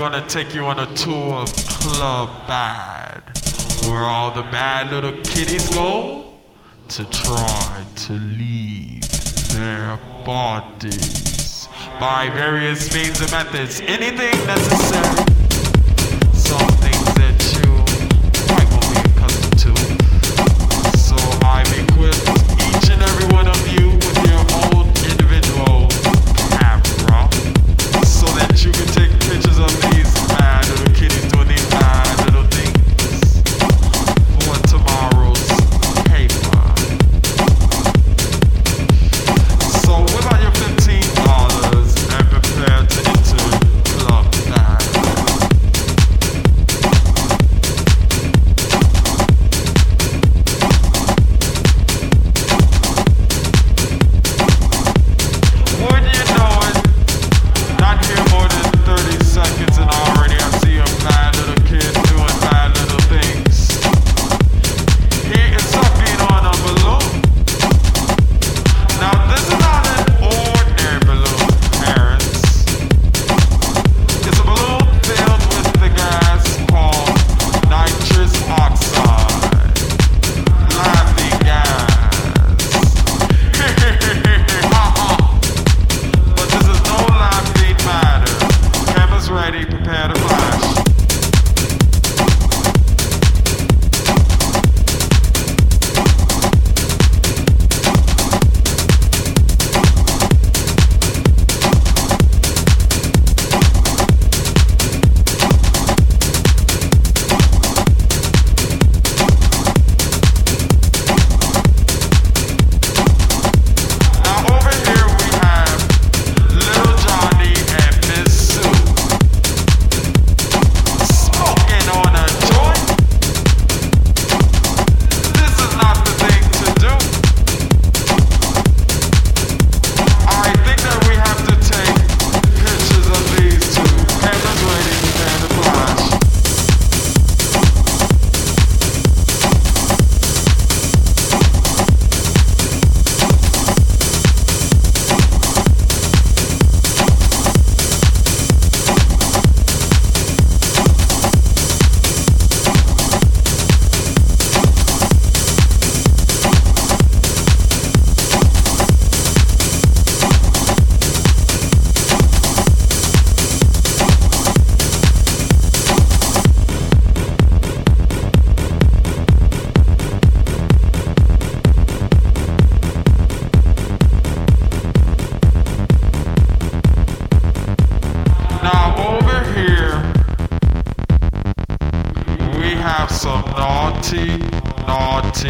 gonna take you on a tour of Club Bad, where all the bad little kiddies go to try to leave their bodies by various means and methods, anything necessary.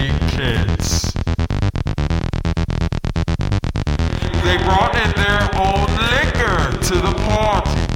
many kids. They brought in their own liquor to the party.